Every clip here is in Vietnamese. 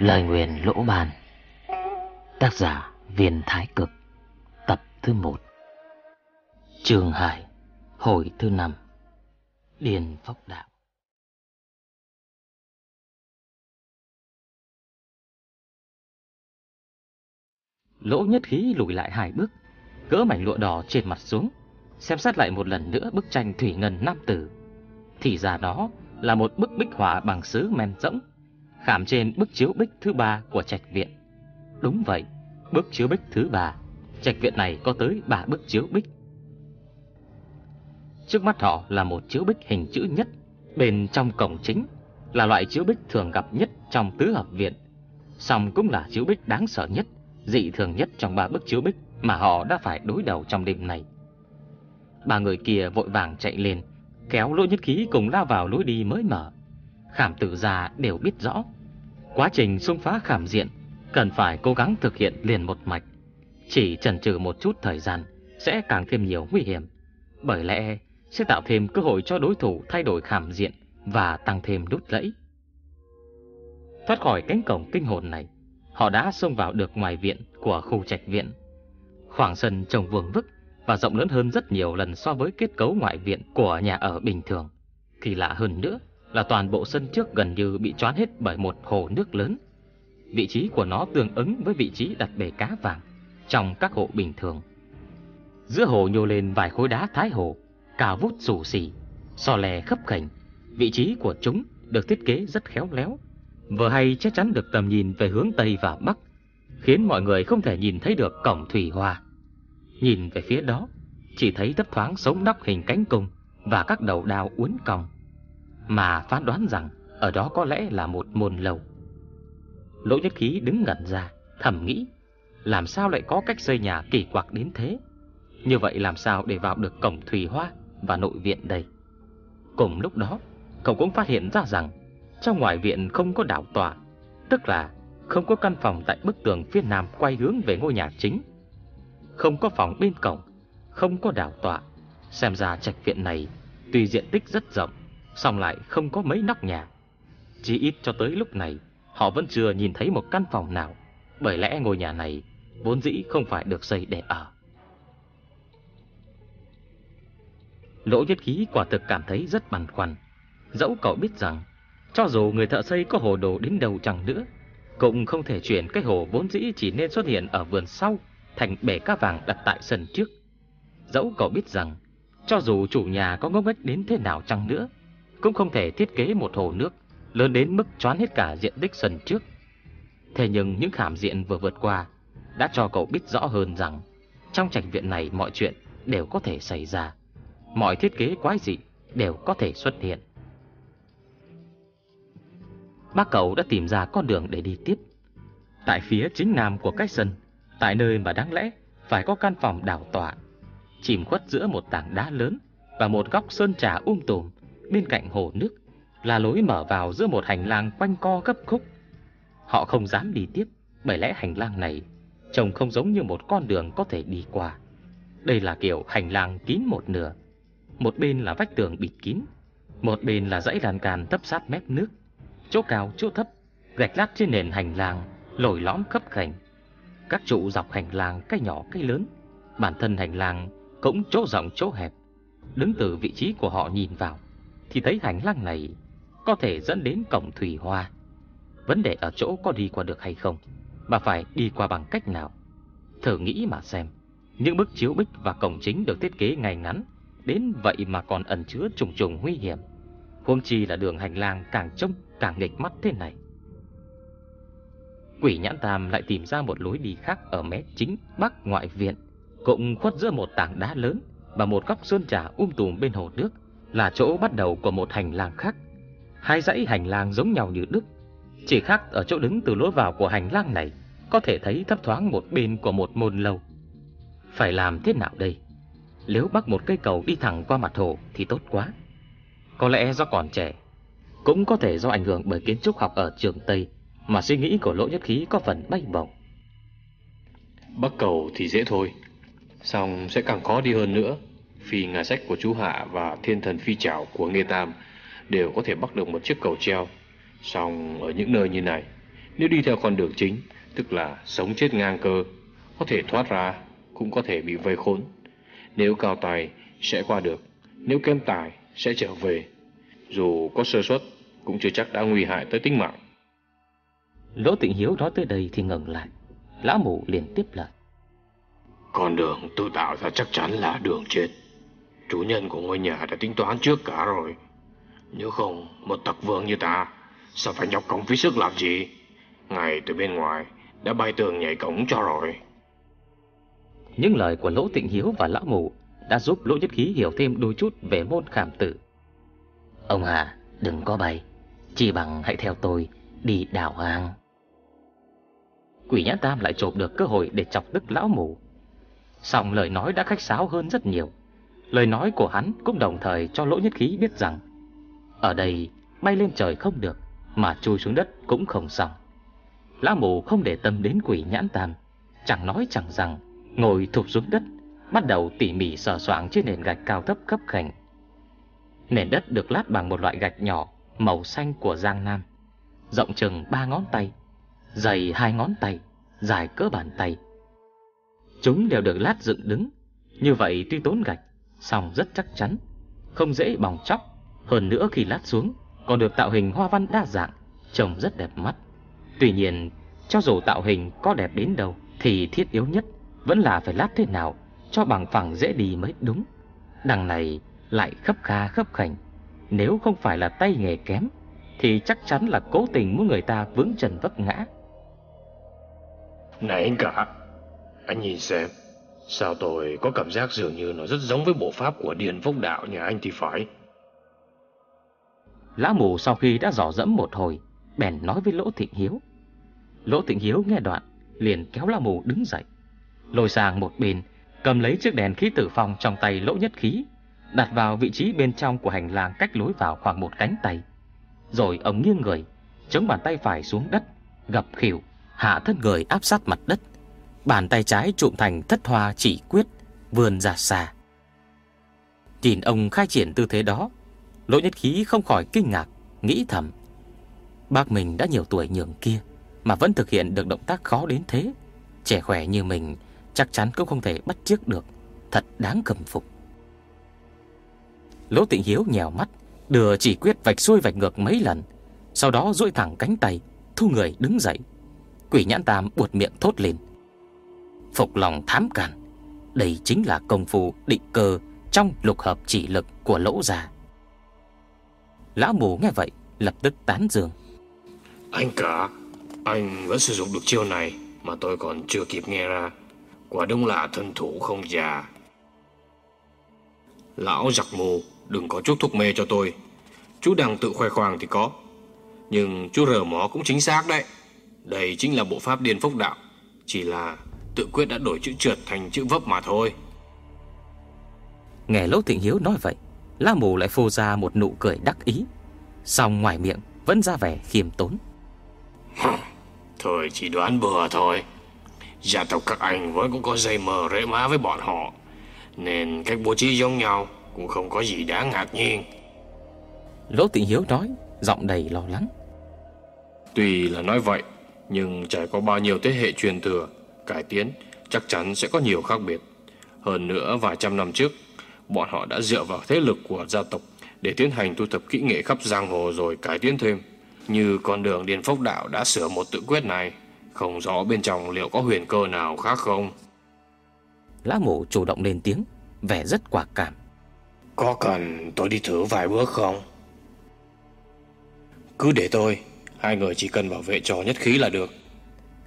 Lời nguyện lỗ bàn Tác giả Viên Thái Cực. Tập thứ 1 Trường Hải Hồi thứ 5 Điền Phốc Đạo. Lỗ nhất khí lùi lại hai bước, Gỡ mảnh lụa đỏ trên mặt xuống, Xem xét lại một lần nữa bức tranh Thủy Ngân Nam Tử. Thì ra đó là một bức bích họa bằng sứ men rỗng khảm trên bức chiếu bích thứ ba của trạch viện. Đúng vậy, bức chiếu bích thứ ba, trạch viện này có tới ba bức chiếu bích. Trước mắt họ là một chiếu bích hình chữ nhất, bên trong cổng chính là loại chiếu bích thường gặp nhất trong tứ hợp viện, song cũng là chiếu bích đáng sợ nhất, dị thường nhất trong ba bức chiếu bích mà họ đã phải đối đầu trong đêm này. Ba người kia vội vàng chạy lên, kéo lỗ nhất khí cùng lao vào lối đi mới mở. Khảm tử già đều biết rõ. Quá trình xung phá khảm diện, Cần phải cố gắng thực hiện liền một mạch. Chỉ chần chừ một chút thời gian, Sẽ càng thêm nhiều nguy hiểm. Bởi lẽ, sẽ tạo thêm cơ hội cho đối thủ thay đổi khảm diện Và tăng thêm đút lẫy. Thoát khỏi cánh cổng kinh hồn này, Họ đã xông vào được ngoài viện của khu trạch viện. Khoảng sân trồng vuông vức Và rộng lớn hơn rất nhiều lần so với kết cấu ngoại viện của nhà ở bình thường. Kỳ lạ hơn nữa là toàn bộ sân trước gần như bị choán hết bởi một hồ nước lớn. Vị trí của nó tương ứng với vị trí đặt bể cá vàng trong các hộ bình thường. Giữa hồ nhô lên vài khối đá thái hồ, cao vút rủ xỉ, so lè khấp khảnh. Vị trí của chúng được thiết kế rất khéo léo, vừa hay chắc chắn được tầm nhìn về hướng Tây và Bắc, khiến mọi người không thể nhìn thấy được cổng thủy hòa. Nhìn về phía đó, chỉ thấy thấp thoáng sống nóc hình cánh cung và các đầu đao uốn cong mà phán đoán rằng ở đó có lẽ là một môn lầu. Lỗ nhất khí đứng ngẩn ra, thầm nghĩ, làm sao lại có cách xây nhà kỳ quặc đến thế? Như vậy làm sao để vào được cổng thủy hoa và nội viện đây? Cùng lúc đó, cậu cũng phát hiện ra rằng trong ngoài viện không có đảo tòa, tức là không có căn phòng tại bức tường phía nam quay hướng về ngôi nhà chính. Không có phòng bên cổng, không có đảo tọa. Xem ra trạch viện này tuy diện tích rất rộng, Xong lại không có mấy nóc nhà. Chỉ ít cho tới lúc này, Họ vẫn chưa nhìn thấy một căn phòng nào. Bởi lẽ ngôi nhà này Vốn dĩ không phải được xây để ở. Lỗ nhất khí quả thực cảm thấy rất băn khoăn. Dẫu cậu biết rằng, Cho dù người thợ xây có hồ đồ đến đâu chẳng nữa, Cũng không thể chuyển cái hồ vốn dĩ chỉ nên xuất hiện ở vườn sau, Thành bể cá vàng đặt tại sân trước. Dẫu cậu biết rằng, Cho dù chủ nhà có ngốc nghếch đến thế nào chăng nữa cũng không thể thiết kế một hồ nước lớn đến mức choán hết cả diện tích sân trước. Thế nhưng những khảm diện vừa vượt qua đã cho cậu biết rõ hơn rằng trong trạch viện này mọi chuyện đều có thể xảy ra. Mọi thiết kế quái dị đều có thể xuất hiện. Bác cậu đã tìm ra con đường để đi tiếp. Tại phía chính nam của cái sân, tại nơi mà đáng lẽ phải có căn phòng đảo tọa, chìm khuất giữa một tảng đá lớn và một góc sơn trà um tùm bên cạnh hồ nước là lối mở vào giữa một hành lang quanh co gấp khúc. Họ không dám đi tiếp, bởi lẽ hành lang này trông không giống như một con đường có thể đi qua. Đây là kiểu hành lang kín một nửa. Một bên là vách tường bịt kín, một bên là dãy lan can thấp sát mép nước. Chỗ cao, chỗ thấp, gạch lát trên nền hành lang, lồi lõm khắp khảnh. Các trụ dọc hành lang cái nhỏ cái lớn, bản thân hành lang cũng chỗ rộng chỗ hẹp. Đứng từ vị trí của họ nhìn vào, thì thấy hành lang này có thể dẫn đến cổng thủy hoa. Vấn đề ở chỗ có đi qua được hay không, mà phải đi qua bằng cách nào. Thử nghĩ mà xem, những bức chiếu bích và cổng chính được thiết kế ngay ngắn, đến vậy mà còn ẩn chứa trùng trùng nguy hiểm. Huống chi là đường hành lang càng trông càng nghịch mắt thế này. Quỷ nhãn tam lại tìm ra một lối đi khác ở mé chính bắc ngoại viện, cũng khuất giữa một tảng đá lớn và một góc sơn trà um tùm bên hồ nước là chỗ bắt đầu của một hành lang khác. Hai dãy hành lang giống nhau như đúc, chỉ khác ở chỗ đứng từ lối vào của hành lang này có thể thấy thấp thoáng một bên của một môn lâu. Phải làm thế nào đây? Nếu bắt một cây cầu đi thẳng qua mặt hồ thì tốt quá. Có lẽ do còn trẻ, cũng có thể do ảnh hưởng bởi kiến trúc học ở trường Tây mà suy nghĩ của Lỗ Nhất Khí có phần bay bổng. Bắc cầu thì dễ thôi, xong sẽ càng khó đi hơn nữa phi ngà sách của chú Hạ và thiên thần phi trảo của Nghê Tam đều có thể bắt được một chiếc cầu treo. Song ở những nơi như này, Nếu đi theo con đường chính, tức là sống chết ngang cơ, có thể thoát ra, cũng có thể bị vây khốn. Nếu cao tài, sẽ qua được. Nếu kém tài, sẽ trở về. Dù có sơ suất, cũng chưa chắc đã nguy hại tới tính mạng. Lỗ Tịnh Hiếu nói tới đây thì ngừng lại. Lão mù liền tiếp lời. Con đường tự tạo ra chắc chắn là đường chết. Chủ nhân của ngôi nhà đã tính toán trước cả rồi. Nếu không, một tặc vương như ta, sao phải nhọc công phí sức làm gì? Ngày từ bên ngoài, đã bay tường nhảy cổng cho rồi. Những lời của Lỗ Tịnh Hiếu và Lão Mù đã giúp Lỗ Nhất Khí hiểu thêm đôi chút về môn khảm tử. Ông à, đừng có bay, chỉ bằng hãy theo tôi đi đảo hang. Quỷ Nhã Tam lại chộp được cơ hội để chọc tức Lão Mù. Xong lời nói đã khách sáo hơn rất nhiều. Lời nói của hắn cũng đồng thời cho Lỗ Nhất Khí biết rằng ở đây bay lên trời không được mà chui xuống đất cũng không xong. Lão mù không để tâm đến quỷ nhãn tam, chẳng nói chẳng rằng, ngồi thụp xuống đất, bắt đầu tỉ mỉ sờ soạng trên nền gạch cao thấp cấp khảnh. Nền đất được lát bằng một loại gạch nhỏ màu xanh của Giang Nam, rộng chừng ba ngón tay, dày hai ngón tay, dài cỡ bàn tay. Chúng đều được lát dựng đứng, như vậy tuy tốn gạch, song rất chắc chắn, không dễ bỏng chóc, hơn nữa khi lát xuống còn được tạo hình hoa văn đa dạng, trông rất đẹp mắt. Tuy nhiên, cho dù tạo hình có đẹp đến đâu thì thiết yếu nhất vẫn là phải lát thế nào cho bằng phẳng dễ đi mới đúng. Đằng này lại khấp kha khấp khảnh, nếu không phải là tay nghề kém thì chắc chắn là cố tình muốn người ta vướng trần vấp ngã. Này anh cả, anh nhìn xem, sao tôi có cảm giác dường như nó rất giống với bộ pháp của Điền Phúc Đạo nhà anh thì phải. Lão mù sau khi đã dò dẫm một hồi, bèn nói với Lỗ Thịnh Hiếu. Lỗ Thịnh Hiếu nghe đoạn, liền kéo lão mù đứng dậy, lôi sang một bên, cầm lấy chiếc đèn khí tử phong trong tay Lỗ Nhất Khí, đặt vào vị trí bên trong của hành lang cách lối vào khoảng một cánh tay. Rồi ông nghiêng người, chống bàn tay phải xuống đất, gập khỉu, hạ thân người áp sát mặt đất. Bàn tay trái trụm thành thất hoa chỉ quyết, vươn ra xa. Nhìn ông khai triển tư thế đó, Lỗ Nhất Khí không khỏi kinh ngạc, nghĩ thầm. Bác mình đã nhiều tuổi nhường kia, mà vẫn thực hiện được động tác khó đến thế. Trẻ khỏe như mình chắc chắn cũng không thể bắt chước được, thật đáng cầm phục. Lỗ Tịnh Hiếu nhèo mắt, đưa chỉ quyết vạch xuôi vạch ngược mấy lần, sau đó duỗi thẳng cánh tay, thu người đứng dậy. Quỷ nhãn tam buột miệng thốt lên. Phục lòng thám cản, đây chính là công phu định cơ trong lục hợp chỉ lực của lỗ già. Lão mù nghe vậy Lập tức tán dương. Anh cả Anh vẫn sử dụng được chiêu này Mà tôi còn chưa kịp nghe ra. Quả đúng là thân thủ không già. Lão giặc mù Đừng có chút thuốc mê cho tôi. Chú đang tự khoe khoang thì có Nhưng chú rờ mó cũng chính xác đấy. Đây chính là bộ pháp điên phúc đạo Chỉ là tự quyết đã đổi chữ trượt thành chữ vấp mà thôi. Nghe Lỗ Thịnh Hiếu nói vậy La Mù lại phô ra một nụ cười đắc ý Xong ngoài miệng vẫn ra vẻ khiêm tốn. Thôi chỉ đoán bừa thôi. Gia tộc các anh vẫn cũng có dây mờ rễ má với bọn họ Nên cách bố trí giống nhau Cũng không có gì đáng ngạc nhiên. Lỗ Tịnh Hiếu nói Giọng đầy lo lắng. Tuy là nói vậy Nhưng trải qua bao nhiêu thế hệ truyền thừa Cải tiến Chắc chắn sẽ có nhiều khác biệt Hơn nữa vài trăm năm trước bọn họ đã dựa vào thế lực của gia tộc để tiến hành thu thập kỹ nghệ khắp giang hồ rồi cải tiến thêm. Như con đường Điền Phốc Đạo đã sửa một tự quyết này, không rõ bên trong liệu có huyền cơ nào khác không. Lá mổ chủ động lên tiếng, vẻ rất quả cảm. Có cần tôi đi thử vài bước không? Cứ để tôi, hai người chỉ cần bảo vệ trò nhất khí là được.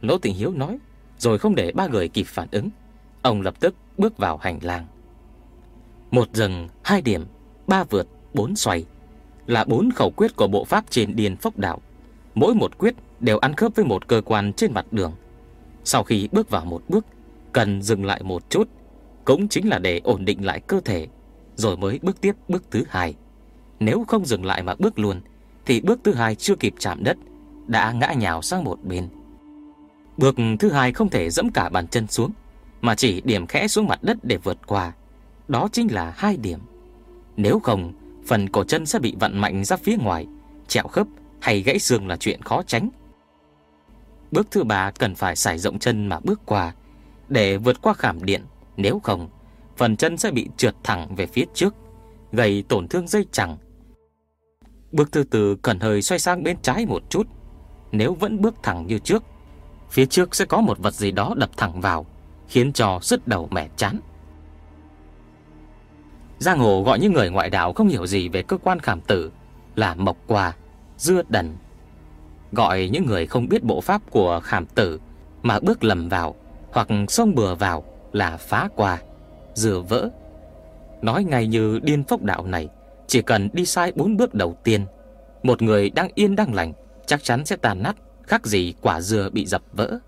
Lỗ Tình Hiếu nói, rồi không để ba người kịp phản ứng. Ông lập tức bước vào hành lang. Một dừng, hai điểm, ba vượt, bốn xoay. Là bốn khẩu quyết của bộ pháp trên điền phốc đạo. Mỗi một quyết đều ăn khớp với một cơ quan trên mặt đường. Sau khi bước vào một bước Cần dừng lại một chút Cũng chính là để ổn định lại cơ thể Rồi mới bước tiếp bước thứ hai. Nếu không dừng lại mà bước luôn Thì bước thứ hai chưa kịp chạm đất Đã ngã nhào sang một bên. Bước thứ hai không thể dẫm cả bàn chân xuống Mà chỉ điểm khẽ xuống mặt đất để vượt qua đó chính là hai điểm. Nếu không, phần cổ chân sẽ bị vặn mạnh ra phía ngoài, trẹo khớp hay gãy xương là chuyện khó tránh. Bước thứ ba cần phải xài rộng chân mà bước qua Để vượt qua khảm điện Nếu không Phần chân sẽ bị trượt thẳng về phía trước Gây tổn thương dây chẳng Bước thứ tư cần hơi xoay sang bên trái một chút Nếu vẫn bước thẳng như trước Phía trước sẽ có một vật gì đó đập thẳng vào Khiến cho sứt đầu mẻ chán Giang hồ gọi những người ngoại đạo không hiểu gì về cơ quan khảm tử là mộc quà, dưa đần. Gọi những người không biết bộ pháp của khảm tử mà bước lầm vào hoặc xông bừa vào là phá quà, dừa vỡ. Nói ngay như điên phốc đạo này, chỉ cần đi sai bốn bước đầu tiên, một người đang yên đang lành chắc chắn sẽ tàn nát, khác gì quả dừa bị dập vỡ.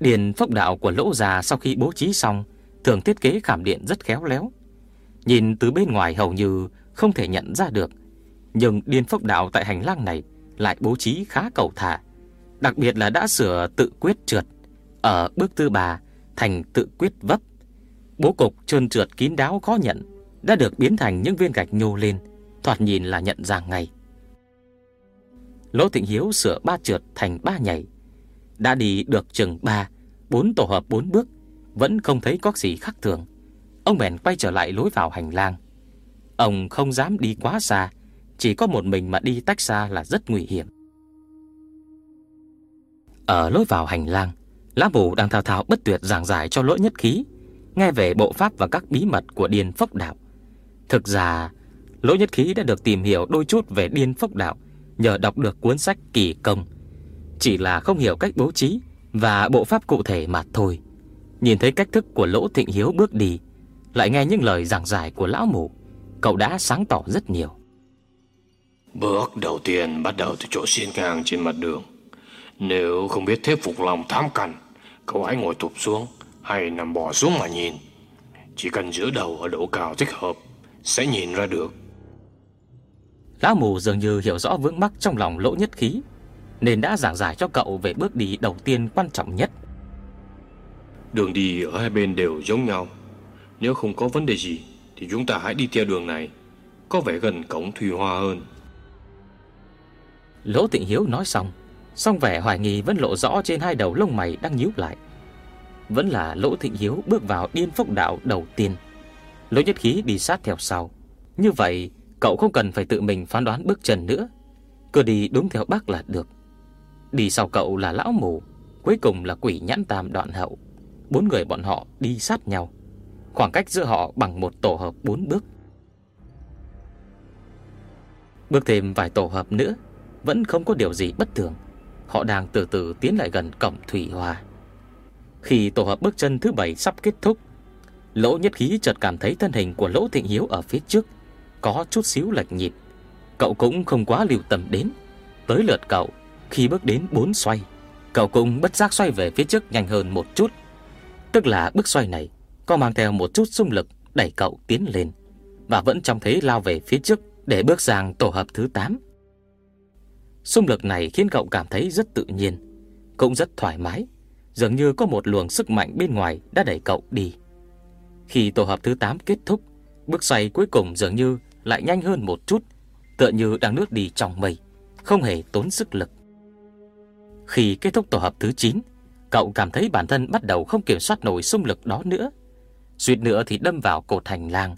Điền phốc đạo của lỗ già sau khi bố trí xong, thường thiết kế khảm điện rất khéo léo. Nhìn từ bên ngoài hầu như không thể nhận ra được, Nhưng điên phốc đạo tại hành lang này Lại bố trí khá cầu thả Đặc biệt là đã sửa tự quyết trượt Ở bước thứ ba Thành tự quyết vấp Bố cục trơn trượt kín đáo khó nhận, Đã được biến thành những viên gạch nhô lên, Thoạt nhìn là nhận ra ngay Lỗ Thịnh Hiếu sửa ba trượt thành ba nhảy. Đã đi được chừng ba, Bốn tổ hợp bốn bước, Vẫn không thấy có gì khác thường. Ông bèn quay trở lại lối vào hành lang. Ông không dám đi quá xa, Chỉ có một mình mà đi tách xa là rất nguy hiểm. Ở lối vào hành lang, Lá bù đang thao thao bất tuyệt giảng giải cho lỗ nhất khí, Nghe về bộ pháp và các bí mật của Điên Phốc Đạo. Thực ra Lỗ nhất khí đã được tìm hiểu đôi chút về Điên Phốc Đạo. Nhờ đọc được cuốn sách kỳ công. Chỉ là không hiểu cách bố trí Và bộ pháp cụ thể mà thôi. Nhìn thấy cách thức của Lỗ Thịnh Hiếu bước đi, Lại nghe những lời giảng giải của lão mù Cậu đã sáng tỏ rất nhiều. Bước đầu tiên bắt đầu từ chỗ xiên ngang trên mặt đường. Nếu không biết thuyết phục lòng tham cằn Cậu hãy ngồi thụp xuống Hay nằm bò xuống mà nhìn. Chỉ cần giữ đầu ở độ cao thích hợp, Sẽ nhìn ra được. Lão mù dường như hiểu rõ vướng mắc trong lòng lỗ nhất khí Nên đã giảng giải cho cậu về bước đi đầu tiên quan trọng nhất. Đường đi ở hai bên đều giống nhau. Nếu không có vấn đề gì thì chúng ta hãy đi theo đường này. Có vẻ gần cổng Thủy Hoa hơn. Lỗ Tịnh Hiếu nói xong Xong vẻ hoài nghi vẫn lộ rõ trên hai đầu lông mày đang nhíu lại. Vẫn là Lỗ Thịnh Hiếu bước vào điên phốc đạo đầu tiên. Lỗ Nhất Khí đi sát theo sau. Như vậy cậu không cần phải tự mình phán đoán bước chân nữa. Cứ đi đúng theo bác là được. Đi sau cậu là Lão Mù, Cuối cùng là quỷ nhãn tam đoạn hậu. Bốn người bọn họ đi sát nhau. Khoảng cách giữa họ bằng một tổ hợp bốn bước. Bước thêm vài tổ hợp nữa, Vẫn không có điều gì bất thường. Họ đang từ từ tiến lại gần cổng Thủy Hòa. Khi tổ hợp bước chân thứ bảy sắp kết thúc, Lỗ nhất khí chợt cảm thấy thân hình của Lỗ Thịnh Hiếu ở phía trước. Có chút xíu lệch nhịp Cậu cũng không quá lưu tâm đến Tới lượt cậu Khi bước đến bốn xoay Cậu cũng bất giác xoay về phía trước nhanh hơn một chút Tức là bước xoay này có mang theo một chút xung lực đẩy cậu tiến lên và vẫn trong thế lao về phía trước để bước sang tổ hợp thứ 8. Xung lực này khiến cậu cảm thấy rất tự nhiên, cũng rất thoải mái, dường như có một luồng sức mạnh bên ngoài đã đẩy cậu đi. Khi tổ hợp thứ 8 kết thúc, bước xoay cuối cùng dường như lại nhanh hơn một chút, tựa như đang lướt đi trong mây, không hề tốn sức lực. Khi kết thúc tổ hợp thứ 9, cậu cảm thấy bản thân bắt đầu không kiểm soát nổi xung lực đó nữa suýt nữa thì đâm vào cột hành lang.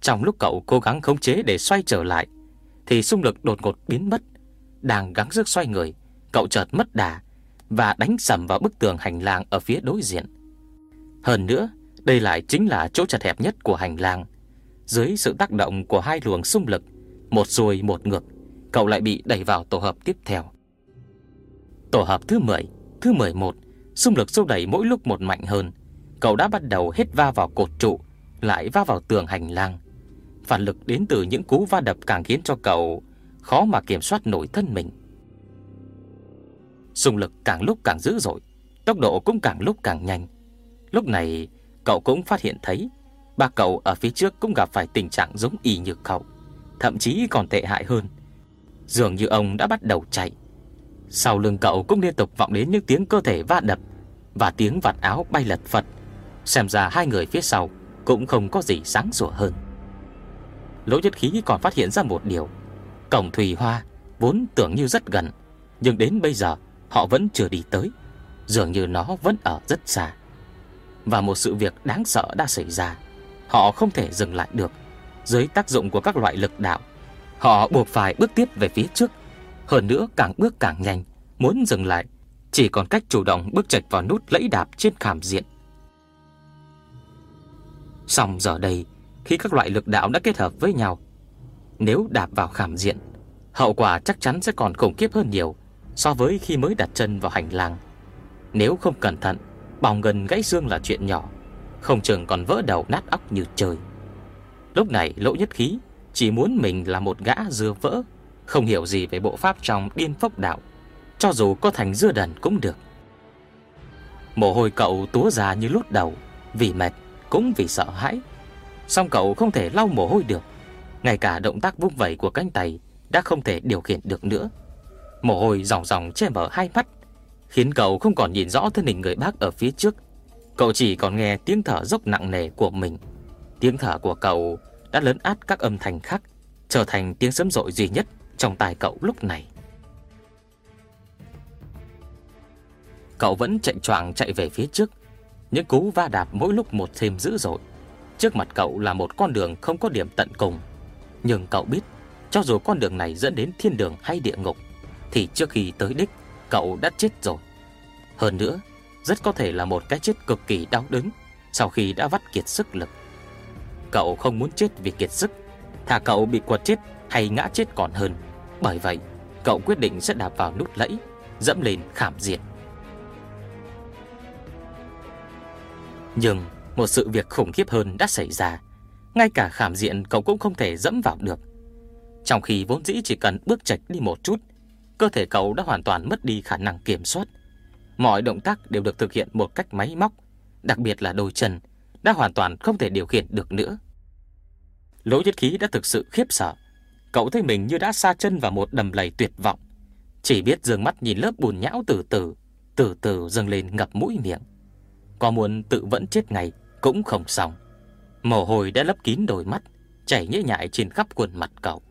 Trong lúc cậu cố gắng khống chế để xoay trở lại, thì xung lực đột ngột biến mất. Đang gắng sức xoay người, cậu chợt mất đà và đánh sầm vào bức tường hành lang ở phía đối diện. Hơn nữa, đây lại chính là chỗ chật hẹp nhất của hành lang. Dưới sự tác động của hai luồng xung lực, một xuôi một ngược, cậu lại bị đẩy vào tổ hợp tiếp theo. Tổ hợp thứ 10, thứ 11, xung lực xô đẩy mỗi lúc một mạnh hơn, Cậu đã bắt đầu hết va vào cột trụ Lại va vào tường hành lang. Phản lực đến từ những cú va đập càng khiến cho cậu Khó mà kiểm soát nổi thân mình. Xung lực càng lúc càng dữ dội Tốc độ cũng càng lúc càng nhanh. Lúc này cậu cũng phát hiện thấy Ba cậu ở phía trước cũng gặp phải tình trạng giống y như cậu Thậm chí còn tệ hại hơn. Dường như ông đã bắt đầu chạy. Sau lưng cậu cũng liên tục vọng đến những tiếng cơ thể va đập Và tiếng vạt áo bay lật phật. Xem ra hai người phía sau Cũng không có gì sáng sủa hơn. Lỗ nhất khí còn phát hiện ra một điều. Cổng Thủy Hoa Vốn tưởng như rất gần Nhưng đến bây giờ họ vẫn chưa đi tới, dường như nó vẫn ở rất xa. Và một sự việc đáng sợ đã xảy ra, họ không thể dừng lại được. Dưới tác dụng của các loại lực đạo, họ buộc phải bước tiếp về phía trước. Hơn nữa càng bước càng nhanh, muốn dừng lại, chỉ còn cách chủ động bước chạch vào nút lẫy đạp trên khảm diện. Xong giờ đây, khi các loại lực đạo đã kết hợp với nhau, nếu đạp vào khảm diện, hậu quả chắc chắn sẽ còn khủng khiếp hơn nhiều so với khi mới đặt chân vào hành lang. Nếu không cẩn thận, bỏng gần gãy xương là chuyện nhỏ, không chừng còn vỡ đầu nát óc như trời. Lúc này Lỗ Nhất Khí chỉ muốn mình là một gã dưa vỡ, không hiểu gì về bộ pháp trong điên phốc đạo, cho dù có thành dưa đần cũng được. Mồ hôi cậu túa ra như lút đầu, vì mệt cũng vì sợ hãi. Song cậu không thể lau mồ hôi được, ngay cả động tác vung vẩy của cánh tay đã không thể điều khiển được nữa. Mồ hôi ròng ròng che mở hai mắt, khiến cậu không còn nhìn rõ thân hình người bác ở phía trước. Cậu chỉ còn nghe tiếng thở dốc nặng nề của mình. Tiếng thở của cậu đã lớn át các âm thanh khác, trở thành tiếng sấm rội duy nhất trong tai cậu lúc này. Cậu vẫn chạy choạng chạy về phía trước, những cú va đạp mỗi lúc một thêm dữ dội. Trước mặt cậu là một con đường không có điểm tận cùng, nhưng cậu biết, cho dù con đường này dẫn đến thiên đường hay địa ngục, thì trước khi tới đích, cậu đã chết rồi. Hơn nữa, rất có thể là một cái chết cực kỳ đau đớn sau khi đã vắt kiệt sức lực. Cậu không muốn chết vì kiệt sức, thà cậu bị quật chết hay ngã chết còn hơn. Bởi vậy, cậu quyết định sẽ đạp vào nút lẫy, dẫm lên khảm diện. Nhưng một sự việc khủng khiếp hơn đã xảy ra. Ngay cả khảm diện cậu cũng không thể dẫm vào được. Trong khi vốn dĩ chỉ cần bước chạch đi một chút, cơ thể cậu đã hoàn toàn mất đi khả năng kiểm soát. Mọi động tác đều được thực hiện một cách máy móc, đặc biệt là đôi chân, đã hoàn toàn không thể điều khiển được nữa. Lỗ nhất khí đã thực sự khiếp sợ. Cậu thấy mình như đã xa chân vào một đầm lầy tuyệt vọng. Chỉ biết dường mắt nhìn lớp bùn nhão từ từ, từ từ dâng lên ngập mũi miệng. Có muốn tự vẫn chết ngay cũng không xong. Mồ hôi đã lấp kín đôi mắt, chảy nhễ nhại trên khắp khuôn mặt cậu.